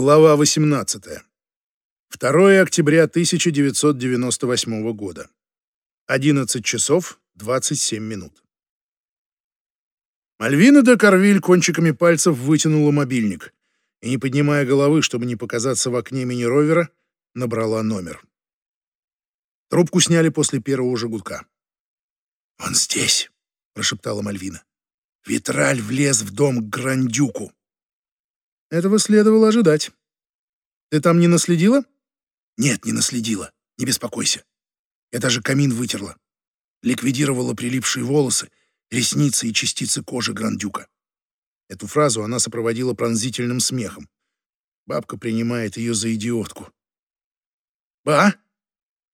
Глава 18. 2 октября 1998 года. 11 часов 27 минут. Мальвина де Карвиль кончиками пальцев вытянула мобильник и, не поднимая головы, чтобы не показаться в окне мини-ровера, набрала номер. Трубку сняли после первого же гудка. «Он здесь», — прошептала Мальвина. «Витраль влез в дом к Грандюку». Этого следовало ожидать. Ты там не наследила? Нет, не наследила. Не беспокойся. Я даже камин вытерла. Ликвидировала прилипшие волосы, ресницы и частицы кожи Грандюка. Эту фразу она сопроводила пронзительным смехом. Бабка принимает ее за идиотку. «Ба?»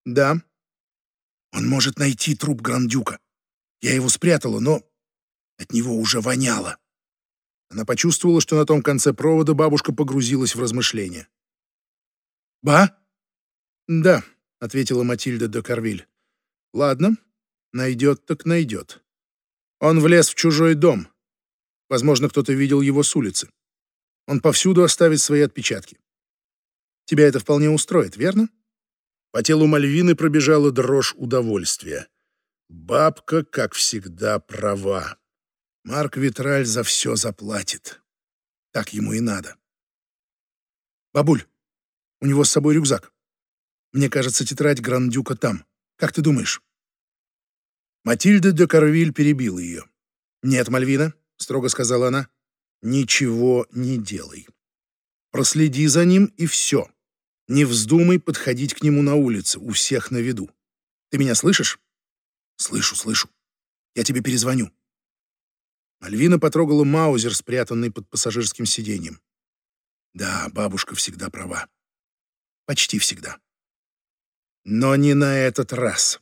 «Да». «Он может найти труп Грандюка. Я его спрятала, но от него уже воняло». Она почувствовала, что на том конце провода бабушка погрузилась в размышления. «Ба?» «Да», — ответила Матильда де Карвиль. «Ладно, найдет так найдет. Он влез в чужой дом. Возможно, кто-то видел его с улицы. Он повсюду оставит свои отпечатки. Тебя это вполне устроит, верно?» По телу Мальвины пробежала дрожь удовольствия. Бабка, как всегда, права. Марк Витраль за все заплатит. Так ему и надо. Бабуль, у него с собой рюкзак. Мне кажется, тетрадь Грандюка там. Как ты думаешь? Матильда де Карвиль перебила ее. «Нет, Мальвина», — строго сказала она, — «ничего не делай. Проследи за ним и все. Не вздумай подходить к нему на улице, у всех на виду. Ты меня слышишь?» «Слышу, слышу. Я тебе перезвоню. Альвина потрогала маузер, спрятанный под пассажирским сиденьем. Да, бабушка всегда права. Почти всегда. Но не на этот раз.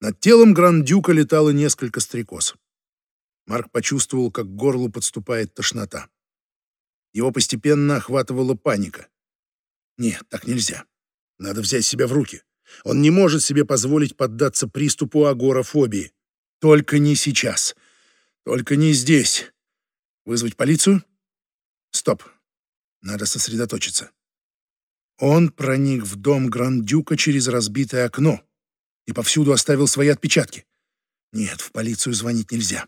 Над телом Грандюка летало несколько стрекоз. Марк почувствовал, как к горлу подступает тошнота. Его постепенно охватывала паника. Нет, так нельзя. Надо взять себя в руки. Он не может себе позволить поддаться приступу агорафобии. Только не сейчас. Только не здесь. Вызвать полицию? Стоп. Надо сосредоточиться. Он проник в дом Грандюка через разбитое окно и повсюду оставил свои отпечатки. Нет, в полицию звонить нельзя.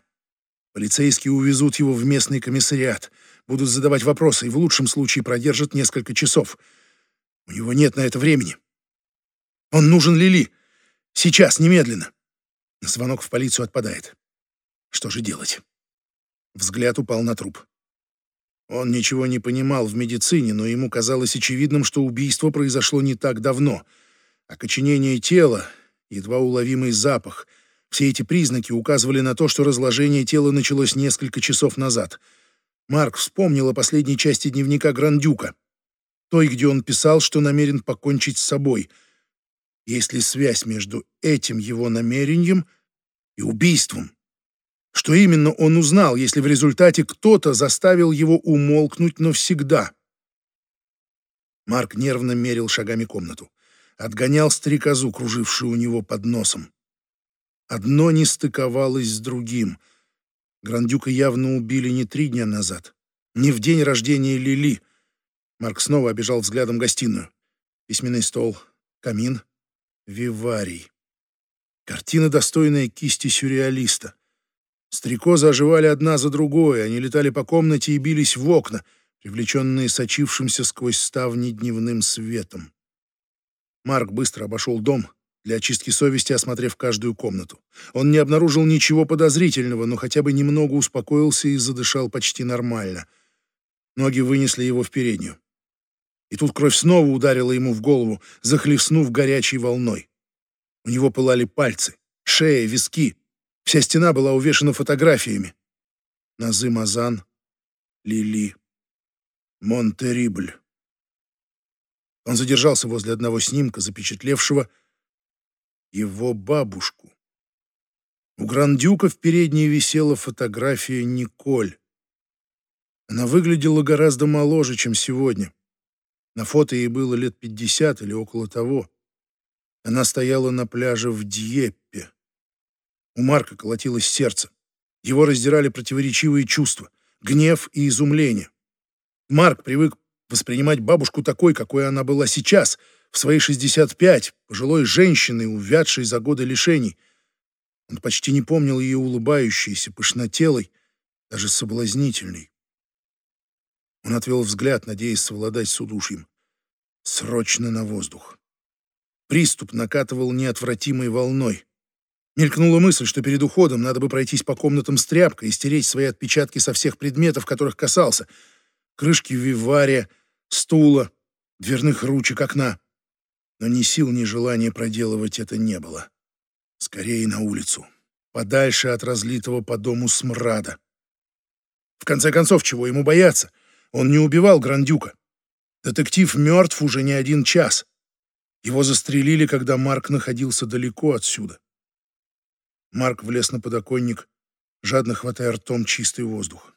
Полицейские увезут его в местный комиссариат, будут задавать вопросы и в лучшем случае продержат несколько часов. У него нет на это времени. Он нужен Лили. Сейчас, немедленно. Звонок в полицию отпадает. Что же делать? Взгляд упал на труп. Он ничего не понимал в медицине, но ему казалось очевидным, что убийство произошло не так давно. Окоченение тела, едва уловимый запах — все эти признаки указывали на то, что разложение тела началось несколько часов назад. Марк вспомнил о последней части дневника Грандюка, той, где он писал, что намерен покончить с собой — есть ли связь между этим его намерением и убийством? Что именно он узнал, если в результате кто-то заставил его умолкнуть навсегда? Марк нервно мерил шагами комнату. Отгонял стрекозу, кружившую у него под носом. Одно не стыковалось с другим. Грандюка явно убили не три дня назад, не в день рождения Лили. Марк снова обежал взглядом гостиную. Письменный стол, камин, Виварий. Картина, достойная кисти сюрреалиста. Стрекозы оживали одна за другой, они летали по комнате и бились в окна, привлеченные сочившимся сквозь ставни дневным светом. Марк быстро обошел дом, для очистки совести осмотрев каждую комнату. Он не обнаружил ничего подозрительного, но хотя бы немного успокоился и задышал почти нормально. Ноги вынесли его в переднюю. И тут кровь снова ударила ему в голову, захлестнув горячей волной. У него пылали пальцы, шея, виски. Вся стена была увешана фотографиями. Назым Азан, Лили, Монтерибль. Он задержался возле одного снимка, запечатлевшего его бабушку. У Грандюка в передней висела фотография Николь. Она выглядела гораздо моложе, чем сегодня. На фото ей было лет пятьдесят или около того. Она стояла на пляже в Дьеппе. У Марка колотилось сердце. Его раздирали противоречивые чувства — гнев и изумление. Марк привык воспринимать бабушку такой, какой она была сейчас, в свои 65, пожилой женщиной, увядшей за годы лишений. Он почти не помнил ее улыбающейся, пышнотелой, даже соблазнительной. Он отвел взгляд, надеясь совладать с удушьем. Срочно на воздух. Приступ накатывал неотвратимой волной. Мелькнула мысль, что перед уходом надо бы пройтись по комнатам с тряпкой и стереть свои отпечатки со всех предметов, которых касался. Крышки вивария, стула, дверных ручек окна. Но ни сил, ни желания проделывать это не было. Скорее на улицу, подальше от разлитого по дому смрада. В конце концов, чего ему бояться? Он не убивал Грандюка. Детектив мертв уже не один час. Его застрелили, когда Марк находился далеко отсюда. Марк влез на подоконник, жадно хватая ртом чистый воздух.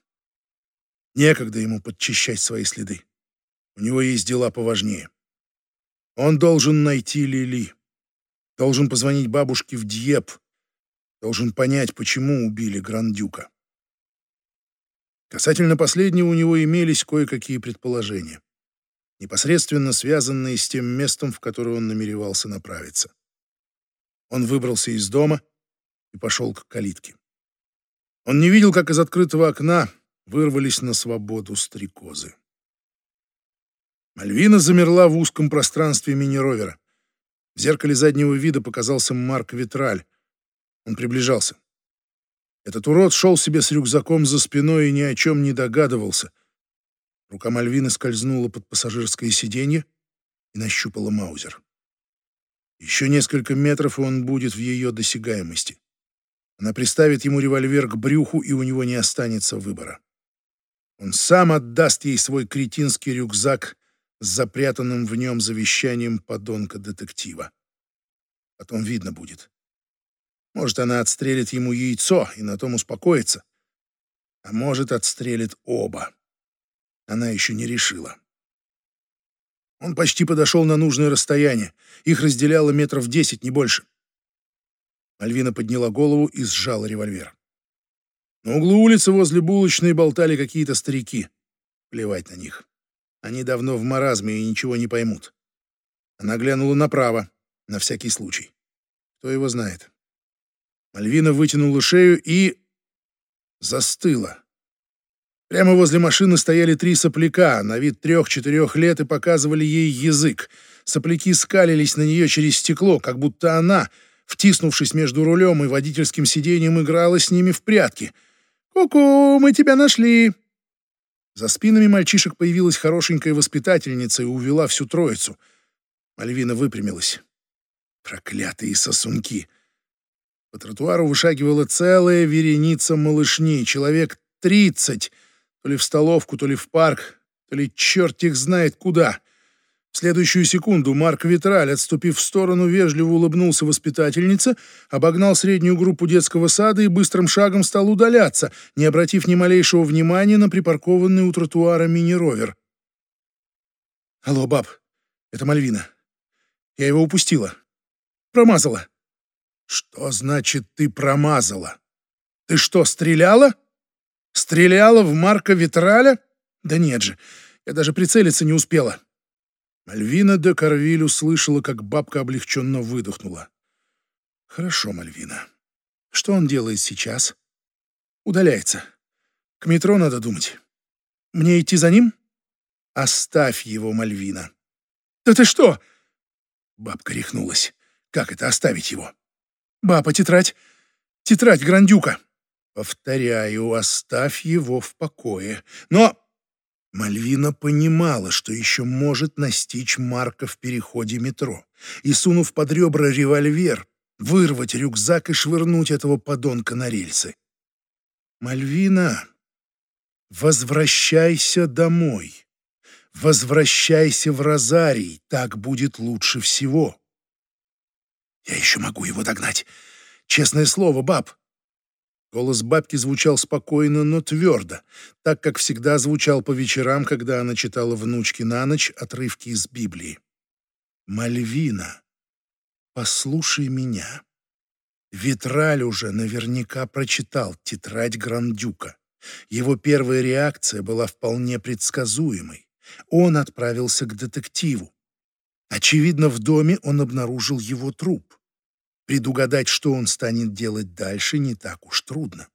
Некогда ему подчищать свои следы. У него есть дела поважнее. Он должен найти Лили. Должен позвонить бабушке в Дьеп. Должен понять, почему убили Грандюка. Касательно последнего у него имелись кое-какие предположения, непосредственно связанные с тем местом, в которое он намеревался направиться. Он выбрался из дома и пошел к калитке. Он не видел, как из открытого окна вырвались на свободу стрекозы. Мальвина замерла в узком пространстве мини-ровера. В зеркале заднего вида показался Марк Витраль. Он приближался. Этот урод шел себе с рюкзаком за спиной и ни о чем не догадывался. Рука Мальвины скользнула под пассажирское сиденье и нащупала Маузер. Еще несколько метров, и он будет в ее досягаемости. Она приставит ему револьвер к брюху, и у него не останется выбора. Он сам отдаст ей свой кретинский рюкзак с запрятанным в нем завещанием подонка-детектива. Потом видно будет. Может, она отстрелит ему яйцо и на том успокоится. А может, отстрелит оба. Она еще не решила. Он почти подошел на нужное расстояние. Их разделяло метров десять, не больше. Альвина подняла голову и сжала револьвер. На углу улицы возле булочной болтали какие-то старики. Плевать на них. Они давно в маразме и ничего не поймут. Она глянула направо, на всякий случай. Кто его знает. Мальвина вытянула шею и... застыла. Прямо возле машины стояли три сопляка, на вид трех-четырех лет, и показывали ей язык. Сопляки скалились на нее через стекло, как будто она, втиснувшись между рулем и водительским сиденьем, играла с ними в прятки. «Ку-ку, мы тебя нашли!» За спинами мальчишек появилась хорошенькая воспитательница и увела всю троицу. Мальвина выпрямилась. Проклятые сосунки! По тротуару вышагивала целая вереница малышней, человек тридцать, то ли в столовку, то ли в парк, то ли черт их знает куда. В следующую секунду Марк Витраль, отступив в сторону, вежливо улыбнулся воспитательнице, обогнал среднюю группу детского сада и быстрым шагом стал удаляться, не обратив ни малейшего внимания на припаркованный у тротуара мини-ровер. «Алло, баб, это Мальвина. Я его упустила. Промазала. Что значит ты промазала? Ты что, стреляла? Стреляла в Марка Витраля? Да нет же, я даже прицелиться не успела. Мальвина де Карвиль услышала, как бабка облегченно выдохнула. Хорошо, Мальвина. Что он делает сейчас? Удаляется. К метро надо думать. Мне идти за ним? Оставь его, Мальвина. Да ты что? Бабка рехнулась. Как это оставить его? «Баба, тетрадь! Тетрадь Грандюка!» «Повторяю, оставь его в покое. Но...» Мальвина понимала, что еще может настичь Марка в переходе метро, и, сунув под ребра револьвер, вырвать рюкзак и швырнуть этого подонка на рельсы. «Мальвина, возвращайся домой. Возвращайся в Розарий, так будет лучше всего». Я еще могу его догнать. Честное слово, баб. Голос бабки звучал спокойно, но твердо, так как всегда звучал по вечерам, когда она читала внучке на ночь отрывки из Библии. «Мальвина, послушай меня. Витраль уже наверняка прочитал тетрадь Грандюка. Его первая реакция была вполне предсказуемой. Он отправился к детективу. Очевидно, в доме он обнаружил его труп. Предугадать, что он станет делать дальше, не так уж трудно.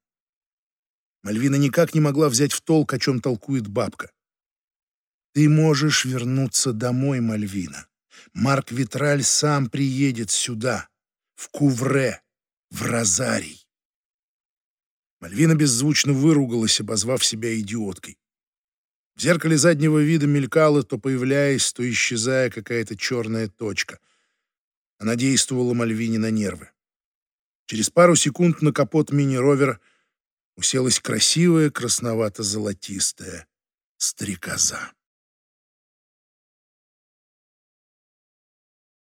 Мальвина никак не могла взять в толк, о чем толкует бабка. «Ты можешь вернуться домой, Мальвина. Марк Витраль сам приедет сюда, в Кувре, в Розарий». Мальвина беззвучно выругалась, обозвав себя идиоткой. В зеркале заднего вида мелькала, то появляясь, то исчезая какая-то черная точка. Она действовала Мальвине на нервы. Через пару секунд на капот мини-ровера уселась красивая красновато-золотистая стрекоза.